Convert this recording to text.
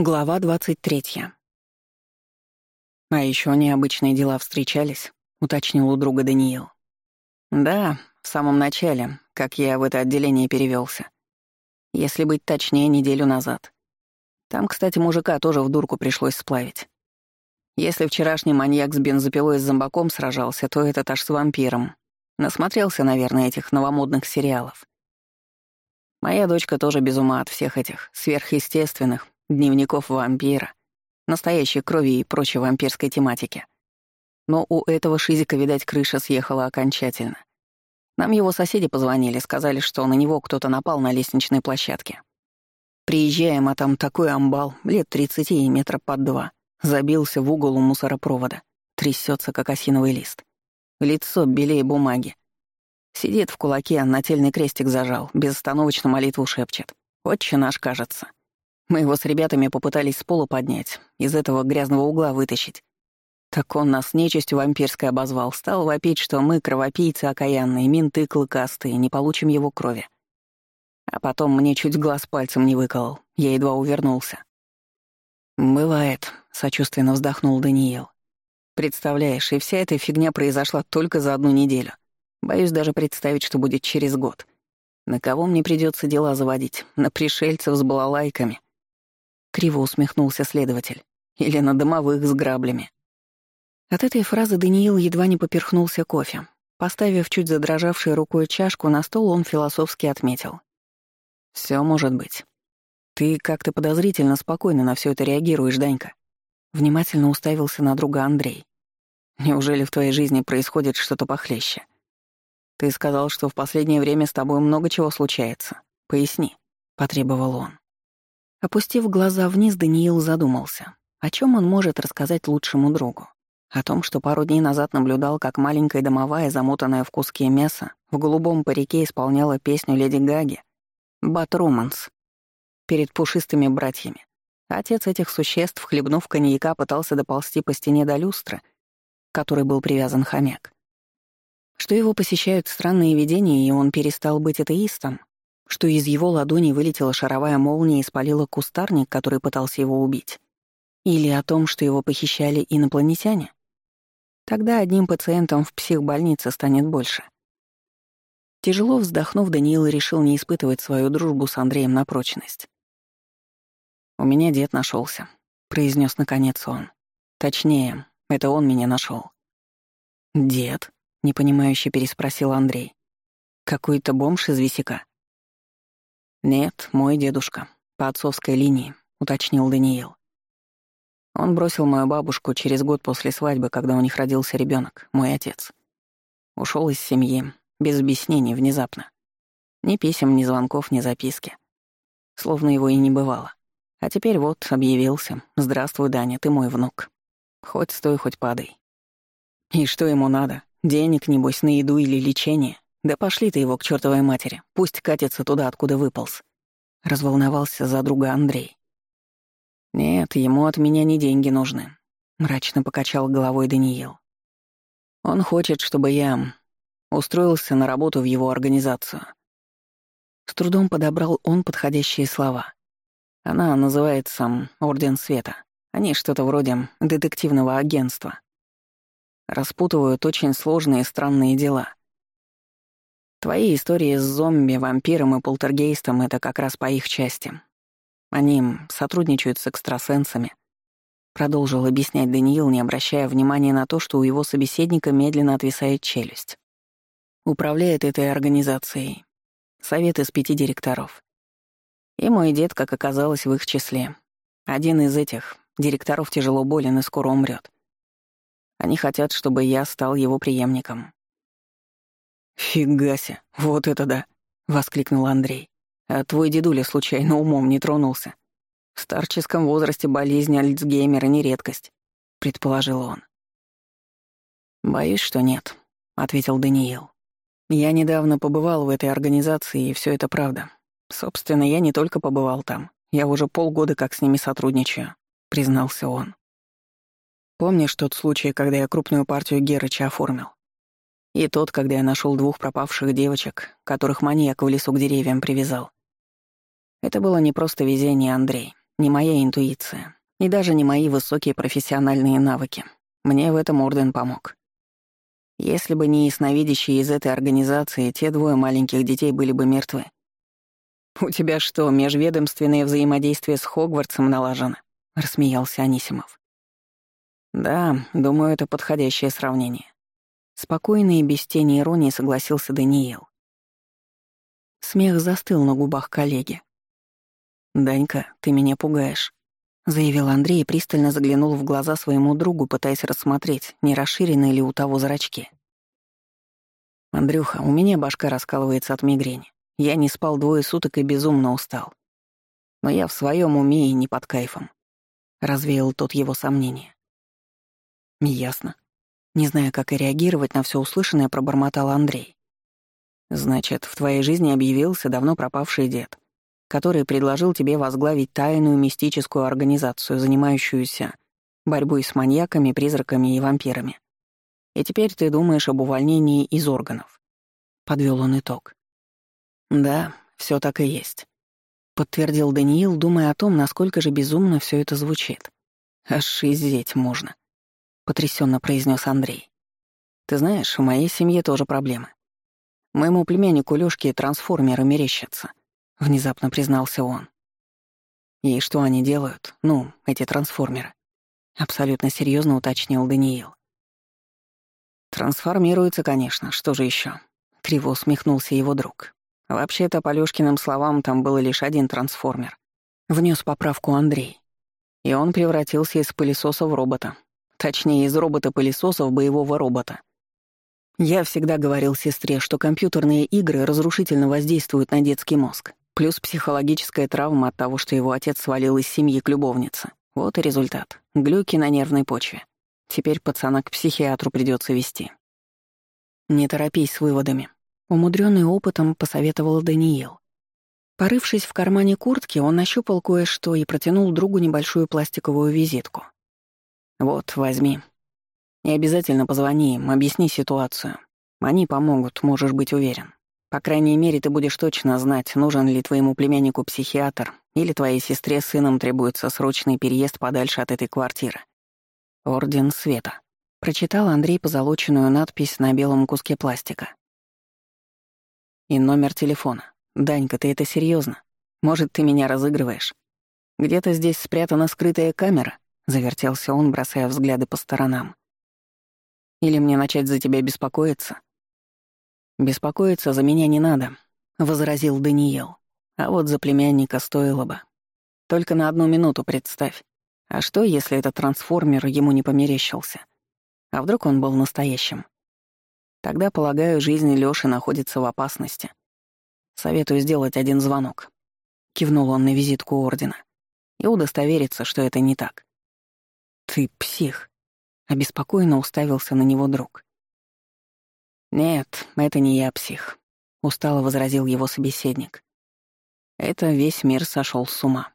Глава 23. «А еще необычные дела встречались», — уточнил у друга Даниил. «Да, в самом начале, как я в это отделение перевелся. Если быть точнее, неделю назад. Там, кстати, мужика тоже в дурку пришлось сплавить. Если вчерашний маньяк с бензопилой с зомбаком сражался, то этот аж с вампиром. Насмотрелся, наверное, этих новомодных сериалов. Моя дочка тоже без ума от всех этих сверхъестественных дневников вампира, настоящей крови и прочей вампирской тематики. Но у этого Шизика, видать, крыша съехала окончательно. Нам его соседи позвонили, сказали, что на него кто-то напал на лестничной площадке. Приезжаем, а там такой амбал, лет 30 и метра под два, забился в угол у мусоропровода, трясется, как осиновый лист. Лицо белее бумаги. Сидит в кулаке, нательный крестик зажал, безостановочно молитву шепчет. «Отче наш, кажется». Мы его с ребятами попытались с пола поднять, из этого грязного угла вытащить. Так он нас нечистью вампирской обозвал, стал вопить, что мы кровопийцы окаянные, менты клыкастые, не получим его крови. А потом мне чуть глаз пальцем не выколол, я едва увернулся. «Бывает», — сочувственно вздохнул Даниил. «Представляешь, и вся эта фигня произошла только за одну неделю. Боюсь даже представить, что будет через год. На кого мне придется дела заводить? На пришельцев с балалайками» Криво усмехнулся следователь. Или на домовых с граблями. От этой фразы Даниил едва не поперхнулся кофе. Поставив чуть задрожавшей рукой чашку на стол, он философски отметил. «Всё может быть. Ты как-то подозрительно спокойно на всё это реагируешь, Данька». Внимательно уставился на друга Андрей. «Неужели в твоей жизни происходит что-то похлеще? Ты сказал, что в последнее время с тобой много чего случается. Поясни», — потребовал он. Опустив глаза вниз, Даниил задумался, о чем он может рассказать лучшему другу. О том, что пару дней назад наблюдал, как маленькая домовая, замотанная в куски мяса, в голубом парике исполняла песню Леди Гаги «Бат Романс» перед пушистыми братьями. Отец этих существ, хлебнув коньяка, пытался доползти по стене до люстры, к которой был привязан хомяк. Что его посещают странные видения, и он перестал быть атеистом, что из его ладони вылетела шаровая молния и спалила кустарник, который пытался его убить. Или о том, что его похищали инопланетяне. Тогда одним пациентом в психбольнице станет больше. Тяжело вздохнув, Даниил решил не испытывать свою дружбу с Андреем на прочность. «У меня дед нашелся, произнес наконец он. «Точнее, это он меня нашел. «Дед?» — непонимающе переспросил Андрей. «Какой-то бомж из висяка?» «Нет, мой дедушка, по отцовской линии», — уточнил Даниил. Он бросил мою бабушку через год после свадьбы, когда у них родился ребенок, мой отец. Ушел из семьи, без объяснений, внезапно. Ни писем, ни звонков, ни записки. Словно его и не бывало. А теперь вот, объявился. «Здравствуй, Даня, ты мой внук. Хоть стой, хоть падай». И что ему надо? Денег, небось, на еду или лечение? «Да пошли ты его к чертовой матери. Пусть катится туда, откуда выполз». Разволновался за друга Андрей. «Нет, ему от меня не деньги нужны», — мрачно покачал головой Даниил. «Он хочет, чтобы я устроился на работу в его организацию». С трудом подобрал он подходящие слова. Она называется «Орден Света». Они что-то вроде детективного агентства. Распутывают очень сложные и странные дела — Твои истории с зомби, вампиром и полтергейстом — это как раз по их части. Они сотрудничают с экстрасенсами. Продолжил объяснять Даниил, не обращая внимания на то, что у его собеседника медленно отвисает челюсть. Управляет этой организацией. Совет из пяти директоров. И мой дед, как оказалось, в их числе. Один из этих директоров тяжело болен и скоро умрет. Они хотят, чтобы я стал его преемником. «Фига вот это да!» — воскликнул Андрей. «А твой дедуля случайно умом не тронулся?» «В старческом возрасте болезнь Альцгеймера не редкость», — предположил он. «Боюсь, что нет», — ответил Даниил. «Я недавно побывал в этой организации, и все это правда. Собственно, я не только побывал там, я уже полгода как с ними сотрудничаю», — признался он. «Помнишь тот случай, когда я крупную партию Герыча оформил? И тот, когда я нашел двух пропавших девочек, которых маньяк в лесу к деревьям привязал. Это было не просто везение, Андрей, не моя интуиция, и даже не мои высокие профессиональные навыки. Мне в этом Орден помог. Если бы не ясновидящие из этой организации, те двое маленьких детей были бы мертвы. «У тебя что, межведомственное взаимодействие с Хогвартсом налажено?» — рассмеялся Анисимов. «Да, думаю, это подходящее сравнение. Спокойно и без тени иронии согласился Даниил. Смех застыл на губах коллеги. «Данька, ты меня пугаешь», — заявил Андрей и пристально заглянул в глаза своему другу, пытаясь рассмотреть, не расширены ли у того зрачки. «Андрюха, у меня башка раскалывается от мигрени. Я не спал двое суток и безумно устал. Но я в своем уме и не под кайфом», — развеял тот его сомнения. «Ясно», не зная, как и реагировать на все услышанное, пробормотал Андрей. «Значит, в твоей жизни объявился давно пропавший дед, который предложил тебе возглавить тайную мистическую организацию, занимающуюся борьбой с маньяками, призраками и вампирами. И теперь ты думаешь об увольнении из органов». Подвел он итог. «Да, все так и есть», — подтвердил Даниил, думая о том, насколько же безумно все это звучит. Аж иззеть можно потрясенно произнес Андрей. Ты знаешь, в моей семье тоже проблемы. Моему племяннику Лёшке трансформеры мерещатся, внезапно признался он. И что они делают? Ну, эти трансформеры. Абсолютно серьезно уточнил Даниил. Трансформируются, конечно, что же еще? Криво усмехнулся его друг. Вообще-то, по Лёшкиным словам, там был лишь один трансформер. Внес поправку Андрей. И он превратился из пылесоса в робота, Точнее, из робота-пылесоса в боевого робота. Я всегда говорил сестре, что компьютерные игры разрушительно воздействуют на детский мозг. Плюс психологическая травма от того, что его отец свалил из семьи к любовнице. Вот и результат. Глюки на нервной почве. Теперь пацана к психиатру придется вести. Не торопись с выводами. Умудренный опытом посоветовал Даниил. Порывшись в кармане куртки, он нащупал кое-что и протянул другу небольшую пластиковую визитку. «Вот, возьми. И обязательно позвони им, объясни ситуацию. Они помогут, можешь быть уверен. По крайней мере, ты будешь точно знать, нужен ли твоему племяннику психиатр или твоей сестре с сыном требуется срочный переезд подальше от этой квартиры. Орден Света». Прочитал Андрей позолоченную надпись на белом куске пластика. «И номер телефона. Данька, ты это серьезно? Может, ты меня разыгрываешь? Где-то здесь спрятана скрытая камера?» Завертелся он, бросая взгляды по сторонам. «Или мне начать за тебя беспокоиться?» «Беспокоиться за меня не надо», — возразил Даниил. «А вот за племянника стоило бы. Только на одну минуту представь. А что, если этот трансформер ему не померещился? А вдруг он был настоящим? Тогда, полагаю, жизнь Лёши находится в опасности. Советую сделать один звонок». Кивнул он на визитку Ордена. И удостовериться, что это не так. «Ты псих!» — обеспокоенно уставился на него друг. «Нет, это не я псих», — устало возразил его собеседник. «Это весь мир сошел с ума».